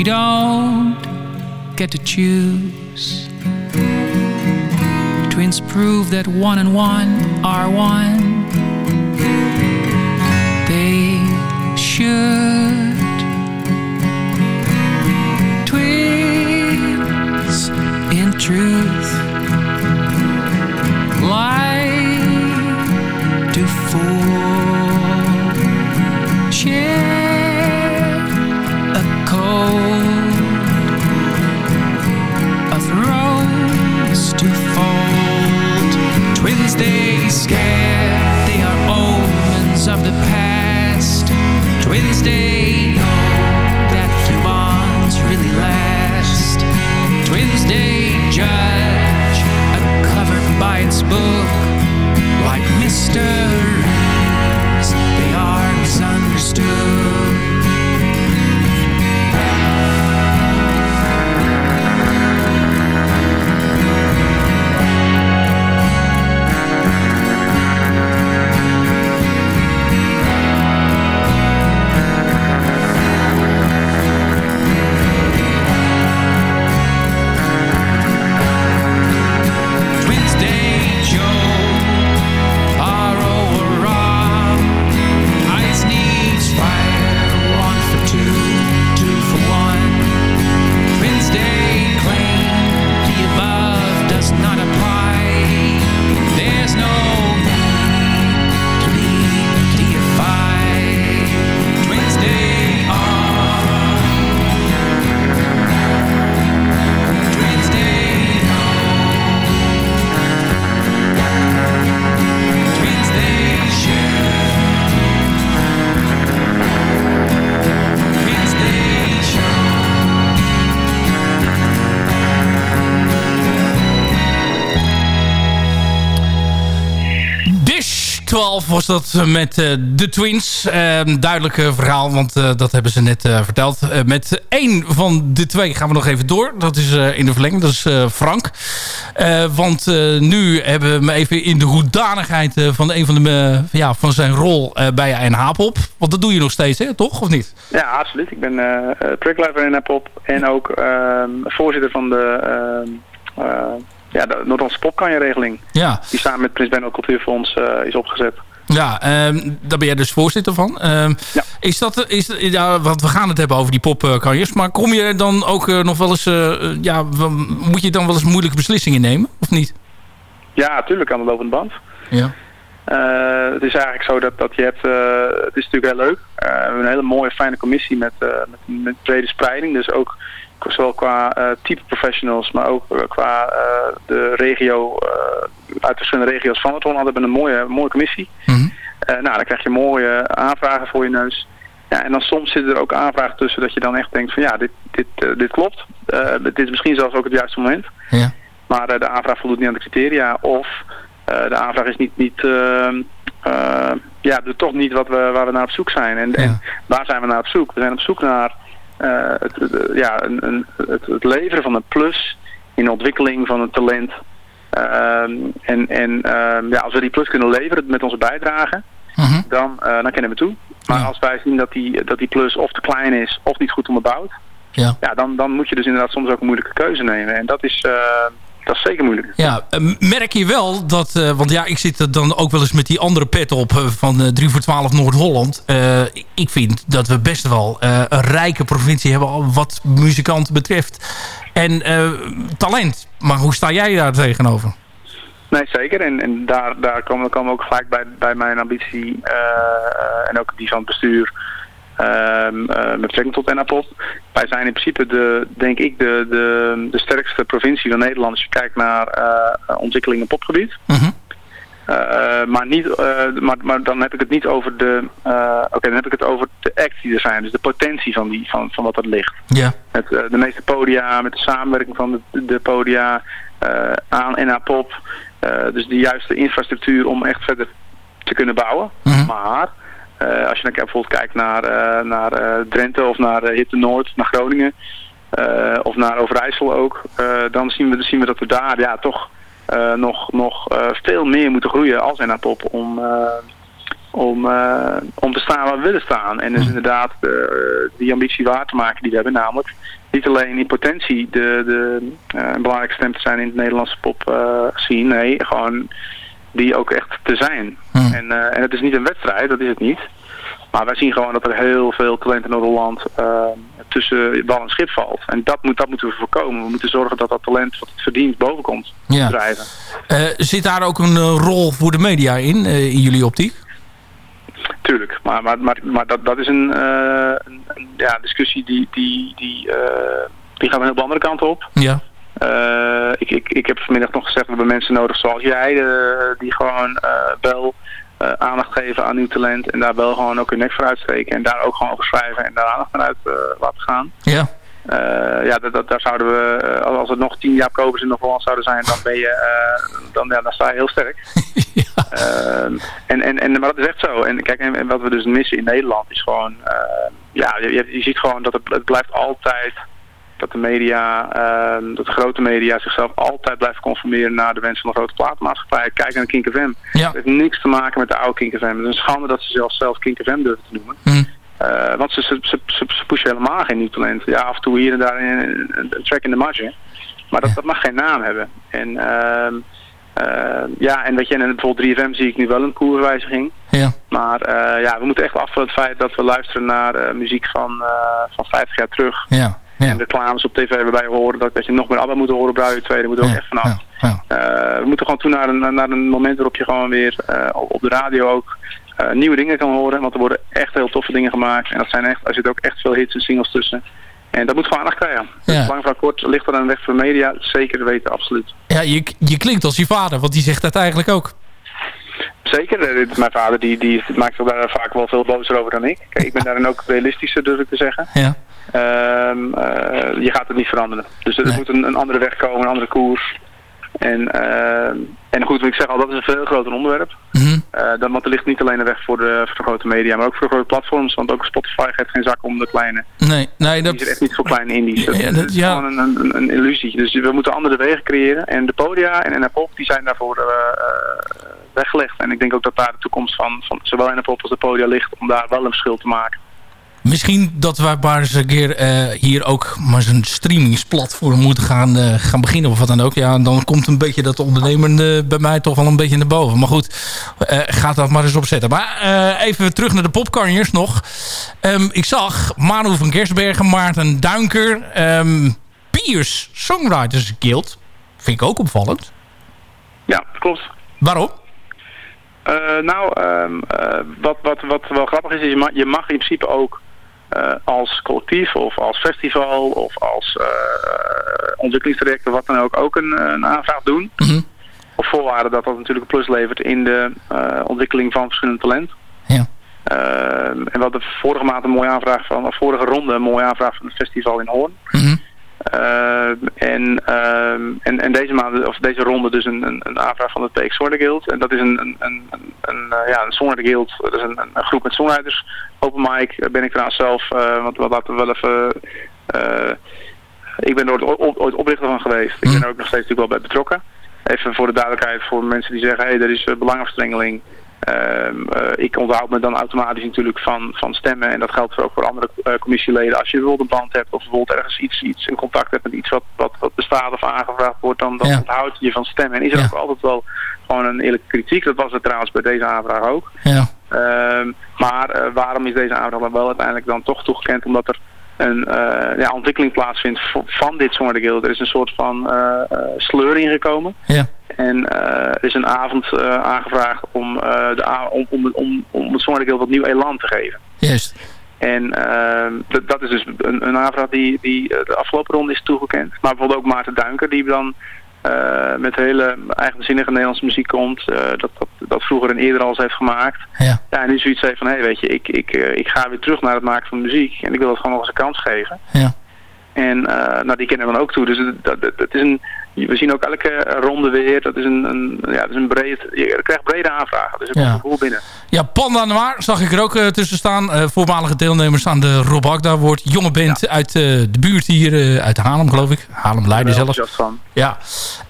Speaker 16: don't get to choose. Twins prove that one and one are one. They should.
Speaker 4: Was dat eh, met eh, de Twins. Ehm, duidelijk eh, verhaal, want eh, dat hebben ze net eh, verteld. Eh, met één van de twee gaan we nog even door. Dat is eh, in de verlenging, dat is eh, Frank. Eh, want eh, nu hebben we hem even in de hoedanigheid eh, van een van, de, eh, ja, van zijn rol eh, bij NH-pop. Want dat doe je nog steeds, hè? toch? Of niet?
Speaker 14: Ja, absoluut. Ik ben eh eh, trackleider in Appop en ook ehm, voorzitter van de, eh, ja, de Noord-Hollandse popkanjeregeling.
Speaker 4: Ja.
Speaker 14: Die samen met Prins Benno Cultuurfonds eh, is opgezet.
Speaker 4: Ja, ehm, daar ben jij dus voorzitter van. Ehm, Is dat, is, ja, want we gaan het hebben over die popkanjers. Maar kom je dan ook eh, nog wel eens... eh, ja, moet je dan wel eens moeilijke beslissingen nemen? Of niet?
Speaker 14: Ja, natuurlijk aan de lopende band.
Speaker 4: Ja.
Speaker 14: Eh, het is eigenlijk zo dat, dat je hebt, het is natuurlijk heel leuk. We hebben een hele mooie, fijne commissie met, met, met brede spreiding. Dus ook zowel qua eh, type professionals, maar ook eh, qua eh, de regio, uit verschillende regio's van het Holland hebben een mooie, mooie commissie. Eh, nou, dan krijg je mooie aanvragen voor je neus. Ja, en dan soms zitten er ook aanvragen tussen dat je dan echt denkt van ja, dit, dit, dit klopt. Dit is misschien zelfs ook het juiste moment.
Speaker 4: Ja.
Speaker 14: Maar de aanvraag voldoet niet aan de criteria. Of de aanvraag is niet, niet ja, doet toch niet wat we, waar we naar op zoek zijn. En, en waar zijn we naar op zoek? We zijn op zoek naar eh, het, het- ja, een, een, het, het leveren van een plus in de ontwikkeling van een talent. Ehm, en en ehm, ja, als we die plus kunnen leveren met onze bijdrage, dan, eh, dan kennen we toe. Maar als wij zien dat die, dat die plus of te klein is of niet goed onderbouwd,
Speaker 4: Ja.
Speaker 14: ja, dan, dan moet je dus inderdaad soms ook een moeilijke keuze nemen. En dat is, eh, dat is zeker moeilijk.
Speaker 4: Ja, eh, merk je wel dat... eh, want ja, ik zit er dan ook wel eens met die andere pet op eh, van eh 3 voor 12 Noord-Holland. Ik vind dat we best wel een rijke provincie hebben wat muzikanten betreft. En talent. Maar hoe sta jij daar tegenover?
Speaker 14: Nee, zeker. En, en daar, daar komen, we ook gelijk bij, bij mijn ambitie en ook die van het bestuur ehm, eh, met betrekking tot NAPOP. Wij zijn in principe, de, denk ik, de, de, de sterkste provincie van Nederland als je kijkt naar eh ontwikkeling in popgebied. Eh, maar, niet, maar, maar dan heb ik het niet over de, oké, dan heb ik het over de acts die er zijn. Dus de potentie van, die, van, van wat er ligt.
Speaker 4: Ja.
Speaker 14: Met de meeste podia, met de samenwerking van de, de podia aan NA Pop. Eh, dus de juiste infrastructuur om echt verder te kunnen bouwen. Maar eh, als je dan bijvoorbeeld kijkt naar, eh, naar eh, Drenthe of naar uh, Hitte Noord, naar Groningen eh, of naar Overijssel ook, eh, dan zien we, zien we dat we daar ja, toch eh, nog, nog eh, veel meer moeten groeien als NA Pop om, eh, om, eh, om te staan waar we willen staan. En dus inderdaad eh, die ambitie waar te maken die we hebben. Namelijk niet alleen in potentie de, de, eh, een belangrijke stem te zijn in het Nederlandse pop eh, scene. Nee, gewoon die ook echt te zijn. En, eh, en het is niet een wedstrijd, dat is het niet. Maar wij zien gewoon dat er heel veel talent in Noord-Holland eh, tussen wal en schip valt. En dat, moet, dat moeten we voorkomen. We moeten zorgen dat dat talent wat het verdient boven komt
Speaker 4: Ja.
Speaker 14: drijven.
Speaker 4: Eh, zit daar ook een rol voor de media in, in jullie optiek?
Speaker 14: Tuurlijk, maar, maar, maar, maar dat, dat is een, een, ja, discussie die, die, die, die gaat een heel andere kant op.
Speaker 4: Ja.
Speaker 14: Eh, ik, ik, ik heb vanmiddag nog gezegd, we hebben mensen nodig zoals jij, eh, die gewoon eh, wel aandacht geven aan nieuw talent en daar wel gewoon ook hun nek voor uitsteken en daar ook gewoon over schrijven en daar aandacht naar uit laten gaan.
Speaker 4: Ja.
Speaker 14: Ja, dat, dat, daar zouden we, als er nog tien jaar kopers in Noord-Holland zouden zijn, dan ben je, dan, ja, dan sta je heel sterk. (laughs) Ehm, en, en, en, maar dat is echt zo. En kijk, en, en wat we dus missen in Nederland is gewoon, ja, je, je- je ziet gewoon dat het, het blijft altijd, dat de media, ehm, dat de grote media zichzelf altijd blijven conformeren naar de wensen van de grote platenmaatschappij. Kijk naar Kink FM.
Speaker 4: Ja.
Speaker 14: Het heeft niks te maken met de oude Kink FM. Het is een schande dat ze zelfs zelf Kink FM durven te noemen. Eh, want ze, ze, ze, ze, pushen helemaal geen nieuw talent. Ja, af en toe hier en daar een, een, track in de marge. Maar dat, dat mag geen naam hebben. En ehm, eh, ja, en weet je, en bijvoorbeeld 3FM zie ik nu wel een koerswijziging.
Speaker 4: Ja.
Speaker 14: Maar eh, ja, we moeten echt af van het feit dat we luisteren naar muziek van, van 50 jaar terug.
Speaker 4: Ja.
Speaker 14: En reclames op tv waarbij we horen dat, dat je nog meer ABBA moet horen, 2, daar moeten we ook echt vanaf. Eh, we moeten gewoon toe naar een, naar een moment waarop je gewoon weer eh, op de radio ook eh, nieuwe dingen kan horen. Want er worden echt heel toffe dingen gemaakt. En dat zijn echt, er zitten ook echt veel hits en singles tussen. En dat moet gewoon aandacht krijgen. Dus lang van kort ligt er een weg voor media. Zeker weten, absoluut.
Speaker 4: Ja, je, je klinkt als je vader, want die zegt dat eigenlijk ook.
Speaker 14: Zeker. Mijn vader die, die maakt zich daar vaak wel veel bozer over dan ik. Kijk, ik ben daarin ook realistischer, durf ik te zeggen.
Speaker 4: Ja.
Speaker 14: Ehm, eh, je gaat het niet veranderen. Dus er moet een, een andere weg komen, een andere koers. En, ehm, en goed, wat ik zeg al, dat is een veel groter onderwerp. Eh, dan, want er ligt niet alleen een weg voor de, voor de grote media, maar ook voor de grote platforms. Want ook Spotify geeft geen zak om de kleine.
Speaker 4: Nee, nee dat...
Speaker 14: Die is echt niet voor kleine indies. Dat,
Speaker 4: Ja,
Speaker 14: dat
Speaker 4: dat-
Speaker 14: is
Speaker 4: ja.
Speaker 14: gewoon een, een, een illusie. Dus we moeten andere wegen creëren. En de podia en NPOP die zijn daarvoor eh, eh, weggelegd. En ik denk ook dat daar de toekomst van, van zowel NPOP als de podia ligt om daar wel een verschil te maken.
Speaker 4: Misschien dat wij maar eens een keer eh, hier ook maar eens een streamingsplatform moeten gaan, eh, gaan beginnen of wat dan ook. Ja, dan komt een beetje dat ondernemer bij mij toch wel een beetje naar boven. Maar goed, eh gaat dat maar eens opzetten. Maar even terug naar de popkanjers nog. Ehm, ik zag Manu van Gersbergen, Maarten Duinker, ehm Piers Songwriters Guild. Vind ik ook opvallend.
Speaker 14: Ja, klopt.
Speaker 4: Waarom?
Speaker 14: Nou, ehm, eh, wat, wat, wat wel grappig is, is je mag, je mag in principe ook eh, als collectief of als festival of als eh ontwikkelingstraject of wat dan ook, ook een, een aanvraag doen. Op voorwaarde dat dat natuurlijk een plus levert in de eh, ontwikkeling van verschillend talent.
Speaker 4: Ja.
Speaker 14: En we hadden vorige maand een mooie aanvraag van, of vorige ronde een mooie aanvraag van het festival in Hoorn. Ehm, en, ehm, en, en deze maand, of deze ronde dus een, een, een aanvraag van de TX Guild. En dat is een, een, een, een, eh, ja, een Guild, dat is een, een, groep met songwriters. Open mic eh, ben ik trouwens zelf, eh, want we laten we wel even... ik ben er ooit, ooit- oprichter van geweest. Ik ben er ook nog steeds natuurlijk wel bij betrokken. Even voor de duidelijkheid voor mensen die zeggen, hé, hey, er is belangenverstrengeling. Ehm, eh, ik onthoud me dan automatisch natuurlijk van, van stemmen. En dat geldt voor ook voor andere eh, commissieleden. Als je bijvoorbeeld een band hebt of bijvoorbeeld ergens iets, iets in contact hebt met iets wat, wat, wat bestaat of aangevraagd wordt, dan, dan
Speaker 4: Ja.
Speaker 14: onthoud je van stemmen. En is er ook altijd wel gewoon een eerlijke kritiek. Dat was er trouwens bij deze aanvraag ook.
Speaker 4: Ja.
Speaker 14: Ehm, maar eh, waarom is deze aanvraag dan wel uiteindelijk dan toch toegekend? Omdat er een eh, ja, ontwikkeling plaatsvindt van dit Guild. Er is een soort van eh, sleur ingekomen.
Speaker 4: Ja.
Speaker 14: En er is een avond aangevraagd om, de om, om, om, om het Guild wat nieuw elan te geven.
Speaker 4: Juist.
Speaker 14: En ehm, dat- is dus een, een aanvraag die, die de afgelopen ronde is toegekend. Maar bijvoorbeeld ook Maarten Duinker die dan eh, met hele eigenzinnige Nederlandse muziek komt. eh, dat, dat, dat vroeger en eerder al eens heeft gemaakt.
Speaker 4: Ja.
Speaker 14: Ja, en nu zoiets heeft van, hé weet je, ik, ik, eh, ik ga weer terug naar het maken van muziek. En ik wil dat gewoon nog eens een kans geven.
Speaker 4: Ja.
Speaker 14: En nou, die kennen we dan ook toe. Dus dat, dat, dat is een, we zien ook elke ronde weer. Dat is een, een, ja, dat is een breed, je krijgt brede aanvragen. Dus er komt
Speaker 4: Ja.
Speaker 14: een gevoel binnen.
Speaker 4: Ja, Panda Noir zag ik er ook eh, tussen staan. Eh, voormalige deelnemers aan de Rob Agda wordt. Jonge band uit eh, de buurt hier, uit Haarlem geloof ik. Haarlem Leiden zelfs.
Speaker 14: van.
Speaker 4: Ja.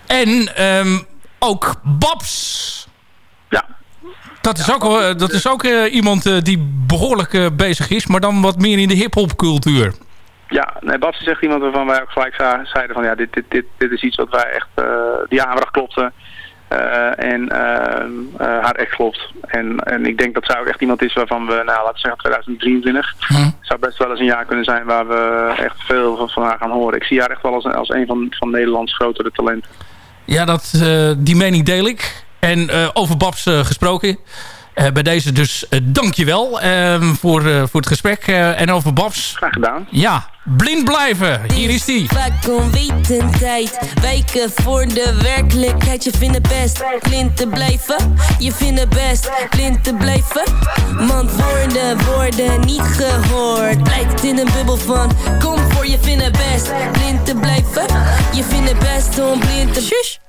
Speaker 4: En ehm, ook Babs.
Speaker 14: Ja.
Speaker 4: Dat is ook, dat is ook iemand die behoorlijk eh, bezig is, maar dan wat meer in de hip-hop cultuur.
Speaker 14: Ja, nee, Babs is echt iemand waarvan wij ook gelijk zeiden van ja, dit, dit, dit, dit is iets wat wij echt, eh, die aanvraag klopte. Eh, en ehm, eh, haar ex klopt. En, en ik denk dat zij ook echt iemand is waarvan we, nou laten we zeggen 2023, zou best wel eens een jaar kunnen zijn waar we echt veel van, van haar gaan horen. Ik zie haar echt wel als, een- als een van, van Nederlands grotere talenten.
Speaker 4: Ja, dat, die mening deel ik. En over Babs gesproken. Eh, bij deze dus uh, dankjewel eh, voor, eh, voor het gesprek. Eh, en over Babs.
Speaker 14: Graag gedaan.
Speaker 4: Ja, blind blijven. Hier is die.
Speaker 11: Vaak onwetendheid, wijken voor de werkelijkheid. Je vindt het best blind te blijven. Je vindt het best blind te blijven. Want woorden worden niet gehoord. Blijkt in een bubbel van kom voor je vindt het best blind te blijven. Je vindt het best om blind te... Shush.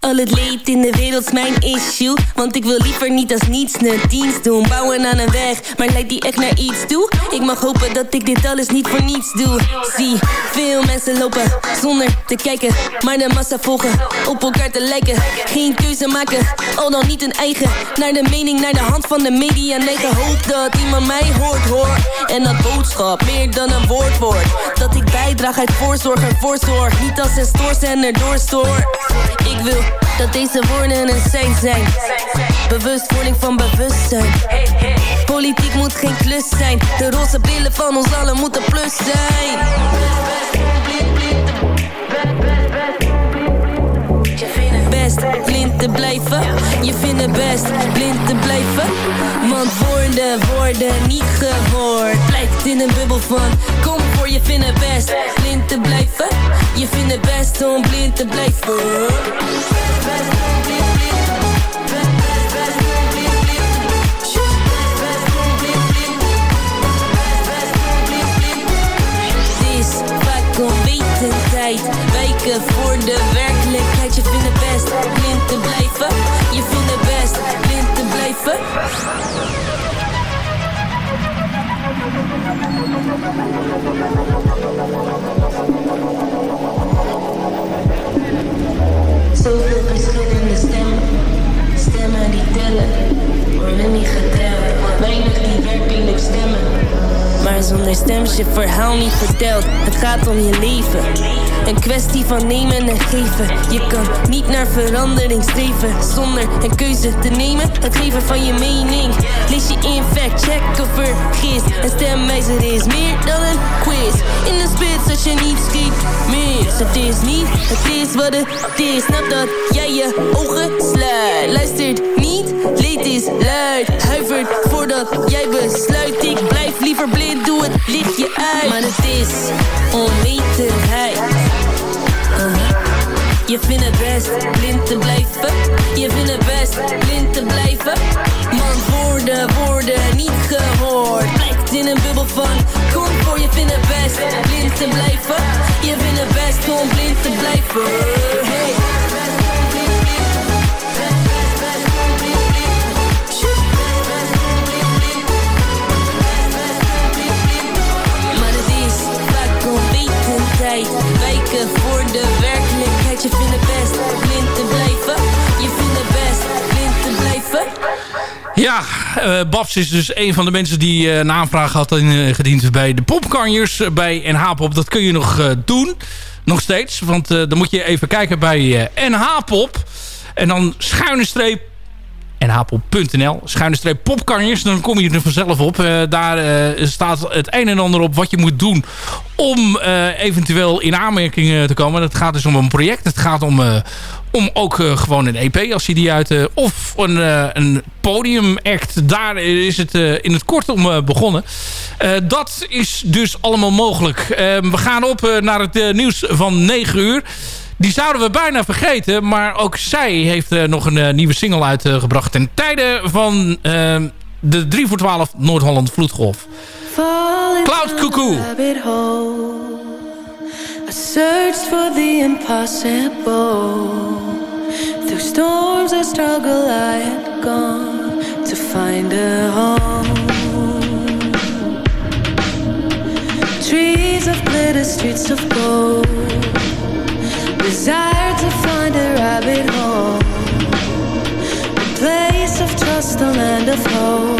Speaker 11: Al het leed in de wereld is mijn issue. Want ik wil liever niet als niets een dienst doen. Bouwen aan een weg, maar leidt die echt naar iets toe? Ik mag hopen dat ik dit alles niet voor niets doe. Zie, veel mensen lopen zonder te kijken. Maar de massa volgen, op elkaar te lijken. Geen keuze maken, al dan niet een eigen. Naar de mening, naar de hand van de media. Neigen Hoop dat iemand mij hoort, hoor. En dat boodschap meer dan een woord wordt. Dat ik bijdraag uit voorzorg en voorzorg. Niet als een stoorzender doorstoor. Ik wil dat deze woorden een sein zijn. Bewustwording van bewustzijn. Politiek moet geen klus zijn. De roze brillen van ons allen moeten plus zijn. Best blind te blijven. Je vindt het best blind te blijven. Want woorden worden niet gehoord. Blijkt in een bubbel van Kom voor je vindt het best. Blind te blijven Je vindt het best om blind te blijven. Het is vaak onwetendheid. Wijken voor de werkelijkheid Je vindt het best. Blind te blijven Je vindt het best. Blind te blijven Zoveel verschillende stemmen Stemmen die tellen Worden niet geteld Weinig die werkelijk stemmen. Maar zonder stem je verhaal niet verteld. Het gaat om je leven. Een kwestie van nemen en geven. Je kan niet naar verandering streven. Zonder een keuze te nemen. Het geven van je mening. Lees je in fact, check of vergis Een stemwijzer is meer dan een quiz. In de spits als je niet schiet mis. Het is niet, het is wat het is. Snap dat jij je ogen sluit. Luistert niet, leed is luid. Huivert jij besluit. Ik blijf liever blind, doe het lichtje uit. Maar het is onwetendheid Uh-huh. Je vindt het best blind te blijven. Je vindt het best blind te blijven. Want woorden worden niet gehoord. Blijkt in een bubbel van voor je vindt het best blind te blijven. Je vindt het best om blind te blijven. Hey. Onwetendheid Wijken voor de werkelijkheid Je vindt het best blind te blijven Je vindt het best blind te blijven
Speaker 4: Ja, eh, Babs is dus een van de mensen die eh, een aanvraag had ingediend bij de popkanjers eh, bij NH-pop. Dat kun je nog eh, doen, nog steeds. Want eh, dan moet je even kijken bij eh, NH-pop. En dan schuine streep nhpop.nl, schuine streep popkanjers. Dan kom je er vanzelf op. Eh, daar eh, staat het een en ander op wat je moet doen om eh, eventueel in aanmerking te komen. Het gaat dus om een project. Het gaat om, om ook gewoon een EP als je die uit... of een, een podiumact. Daar is het in het kort om begonnen. Dat is dus allemaal mogelijk. We gaan op naar het nieuws van 9 uur. Die zouden we bijna vergeten. Maar ook zij heeft eh, nog een eh, nieuwe single uitgebracht. ten tijde van eh, de 3 voor 12 Noord-Holland Vloedgolf. Cloud Cuckoo.
Speaker 10: I searched for the impossible. Through storms of struggle, I had gone to find a home. Trees of glitter, streets of gold. desire to find a rabbit hole, a place of trust,
Speaker 11: a land of
Speaker 8: hope.